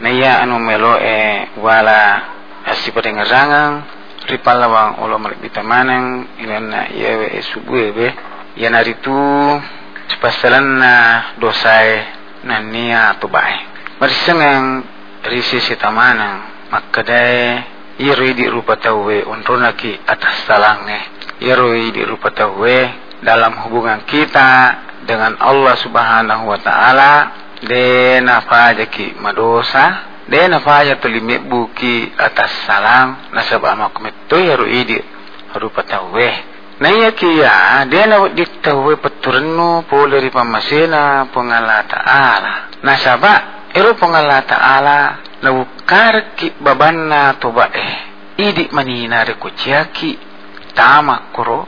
na iya anu melo e wala asi pada ngarangang ripalawang ulo malik bitamanang ilan na yewe e subuhe be yan aritu sepasalan na dosai na niya tubae marisangang risi si tamanang makkadai iro di rupa tawe unrona ki atas talangnya iro di rupa tawe dalam hubungan kita dengan Allah subhanahu wa ta'ala de na faja ki madosa de na faja tulime buki atas salam. Na sabama kumitto yaru idi haru patawe na iya kiya de na diktawe paturno poleri pamasena pengala ta'ala. Na saba ero pengala ta'ala na bukar ki babanna toba eh idi maninare kuciaki tama kuro.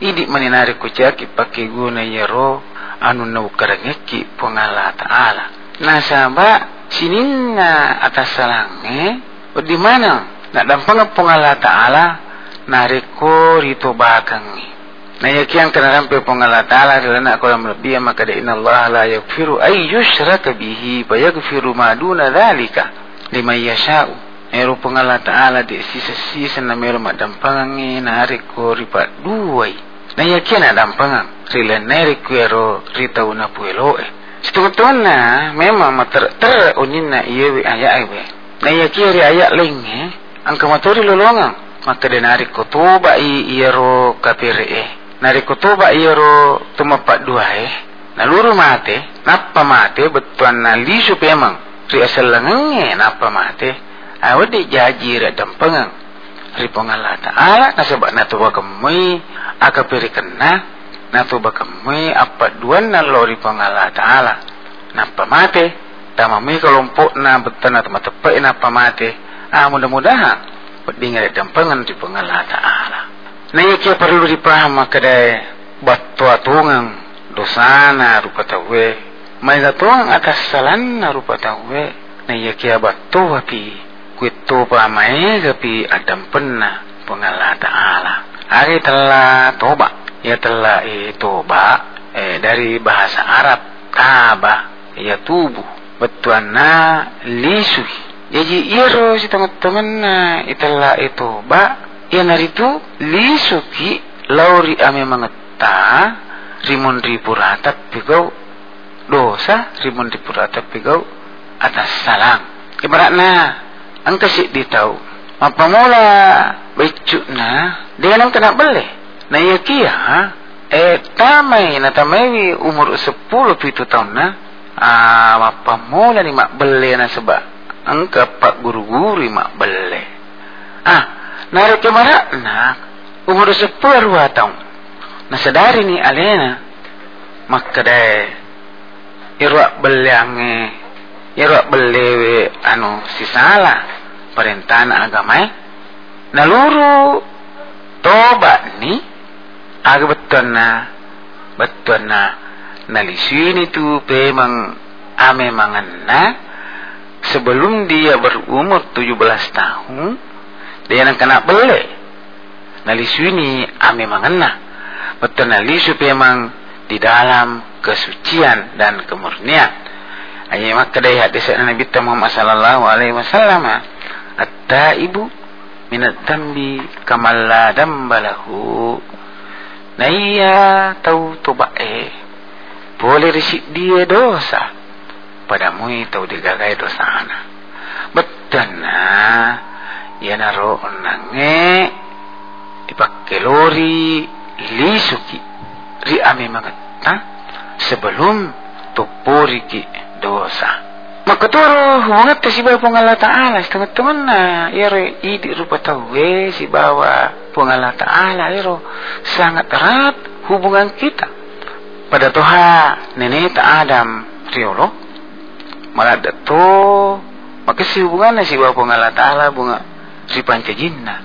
Idi maninare kuciaki pakai guna yero anu na bukarangeki pengala ta'ala. Na saba sininna atas salange di mana? Na dampang pengala ta'ala nariko rito bakangi na yakian kana rampe pengala ta'ala dala na ko lebih maka da inna Allah la yaghfiru ay yushraka bihi fa yaghfiru ma duna dhalika liman yasha'u. Ero pengala ta'ala di sisa-sisa na meron madampangangi nariko ripa duway na yakian na dampangang rila nariko ero rita una Setengah-tengah na memang mater ter unin na iyewi ayak iwe. Na iya kiri ayak ling eh. Ang kamatori lolongang. Maka dia narik kutuba i iyero kapire eh. Narik kutuba iyero tumapak dua eh. Na luru mate. Napa mate betuan na lisu pemang. Ri asal langenge napa mate. Awak di jaji radam pengang. Ri pengala ta'ala. Nasabak na tuwa kemui. Akapire kena na to baka mai apa duan na lori pangala taala na pamate tama mai kelompok na betana tama tepe na pamate ah mudah-mudahan pedinga dampangan di pangala taala na yake perlu dipaham kadai batu atungang dosana rupa tawe mai gatungang atas salan rupa tawe na yake batu api kuito pa mai gapi adam penna pangala taala. Hari telah tobat ia telah toba eh, dari bahasa Arab taba. Ia tubuh. Betuana lisu jadi iro si teman-teman na itelah toba ia naritu lisuki lauri ame mangeta rimon ripurata pigau dosa rimon ripurata pigau atas salam. Ibaratna ang kasi ditaw mapamula becuk na dia nang kena boleh na iya kia ha? eh tamai na tamai umur sepuluh pitu tahun na ah apa mula ni mak beli na sebab angka pak guru-guru mak beli. Ah narik ke mana nak umur sepuluh dua tahun. Na sadari ni alena maka dai irwa beli ange irwa beli anu si salah perintah agama eh? Naluru tobat ni aga betul na betul na nalisin itu memang ame manganna sebelum dia berumur 17 tahun dia nak kena beli. Nalisini ame manganna betul nalisu memang di dalam kesucian dan kemurnian. Ayat maka dari hadis Nabi Muhammad sallallahu alaihi wasallam at-taibu minat dambi kamalla dambalahu na iya tahu toba eh boleh risik dia dosa. Padamu itu digagai dosa ana betul na ya naro nange dipakai lori lisuki. Ri ame mangata sebelum tupuri ki dosa maka turu hubungan si bawa pengala ta'ala setengah teman na iro idi rupa tawe si bawa pengala ta'ala iro sangat erat hubungan kita pada toha nenek Adam riolo malah dato maka si hubungan si bawa pengala ta'ala bunga si panca jinna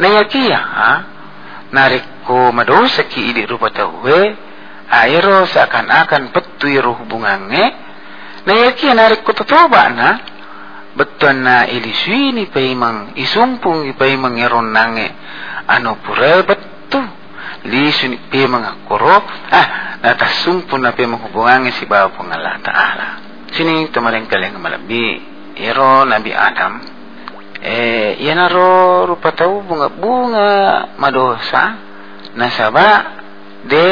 na ya kia ha? Nariko madosa ki idi rupa tawe airo seakan-akan petu iro hubungannya na yaki narik ko totoba na betul na iliswini pa imang isumpung pa imang eron nange ano pura betul. Lisuni pa imang akuro ah natasumpun na pa imang hubungange si Bapa ng Allah Ta'ala. Sini tumaring kaling malabi iro Nabi Adam. Eh ia naro rupa tahu bunga-bunga madosa. Nasaba de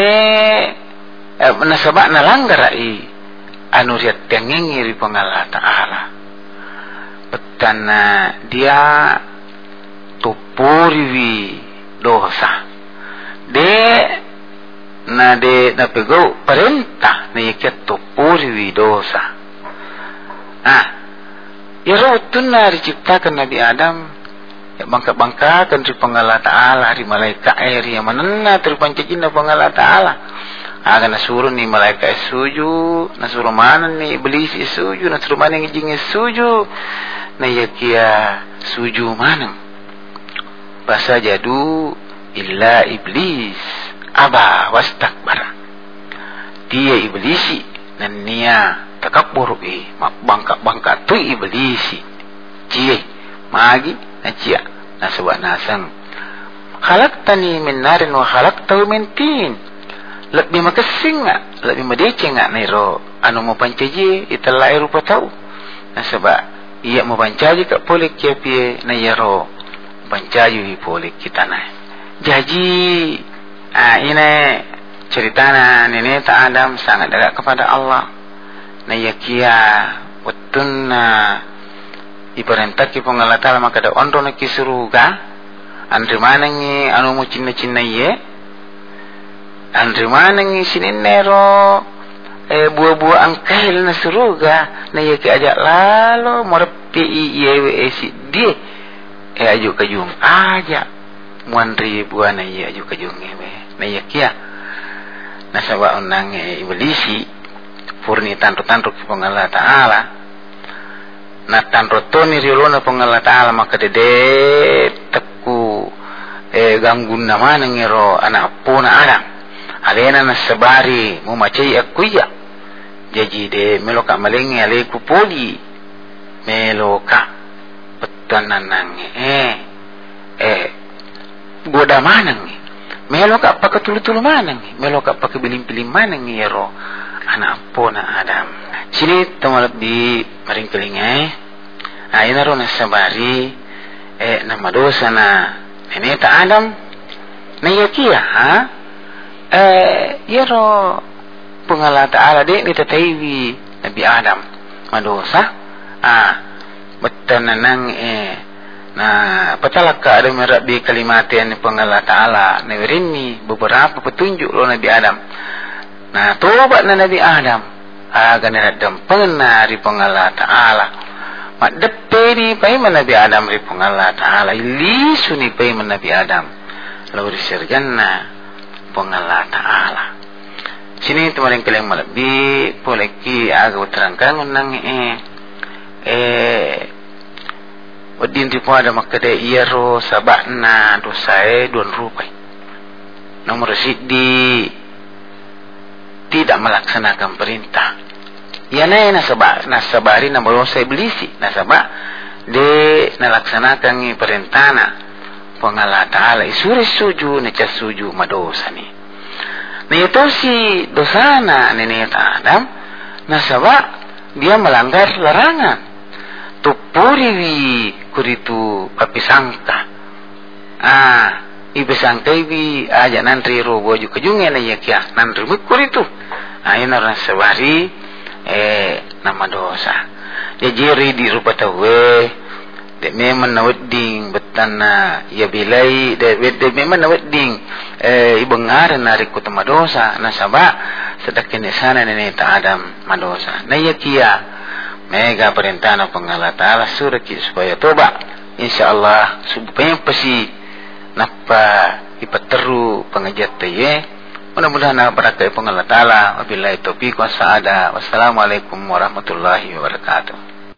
eh, nasaba nalanggar ai anu riat tengengi ri pangala taala. Petana dia tupuri dosa. De na de na pegou perintah na ikat tupuri dosa. Ah ya rotun na diciptakan Nabi Adam ya bangka-bangka kan ri pangala taala ri malaikat air yang manenna terpancajin na pangala taala aga na suruh ni malaikat suju na suruh mana ni? Iblis suju na suruh mana ngijing suju na ya kia suju mana? Bahasa jadu illa iblis. Aba wastakbara dia iblisi nan niya takabbur bi bangka bangka tu iblisi cie magi na cia na suwa nasang khalaqtani min narin wa khalaqtahu min tin lebih makasing nga lebih madece nga na iro anu mo pancaji itala iro pa tau na sebab iya mo pancaji ka polik kia pie na yaro pancaji hi polik kita na jadi ah ini cerita na nenek tak Adam sangat dekat kepada Allah. Na yakia wetun na iperintah ki pengalata maka da ondo na kisuruga andri mana ngi anu mo cinna cinna ye andri mana ngi sininero eh buah-buah angkail na suruga na yaki ajak lalo morepi yewe esi die eh aju kajung aja. Muandri buah na ye aju kajung yewe na yakia na sawa unang iblisi furni tanto-tanto ki pangala ta'ala. Na tanto toni rilona pangala ta'ala maka dede teku eh ganggun nama ngiro anak puna adam alena na sabari mu macai akuya jadi de meloka malengi ale ku poli. Meloka petanan nang eh. Eh goda manang meloka pakatulu-tulu manang meloka pakabilim-bilim manang ngiro anak puna adam? Sini temalap di maring kelingai ah ina ro na sabari eh nama dosa na neneta adam. Na yakia ha? eh yero pengala taala de ni tataiwi nabi adam. Madosa. Ah betan nang eh. Na patalaka ada merak di kalimat yang pengala taala neverini beberapa petunjuk lo nabi adam. Na tobat na nabi adam. Aga na dampan na ri pengala taala. Mak depe pai nabi adam ri pengala taala. Ilisu ni pai nabi adam. Lalu disirjanna pengala ta'ala sini tumaring kaliang malabi poleki aga uterangkan nang eh. Eh wadin ti pada makade iyaro sabakna dosae duan rupai nomor sidi tidak melaksanakan perintah. Ya na nasaba nasabari na dosa iblisi nasaba de nalaksanakan perintah na pangala taala isuri suju na ca suju madosa ni na ito si dosana ni neta Adam nasaba dia melanggar larangan. Tupuri wi kuritu kapisangka ah ibisangka ibi aja nantri ro boju kejunge na yakia nantri mikuritu ah ina ran sabari eh nama dosa. Ya jiri di rupa tawe de memang na betana ya bilai de de memang wedding. Eh ibengar na riku madosa na saba sedakin sana nene ta adam madosa. Na yakia mega perintah na pangala taala suraki supaya toba insyaallah supaya pasi napa ipateru pengajat ye mudah-mudahan na barakai pangala taala wabillahi taufiq wa saada wassalamualaikum warahmatullahi wabarakatuh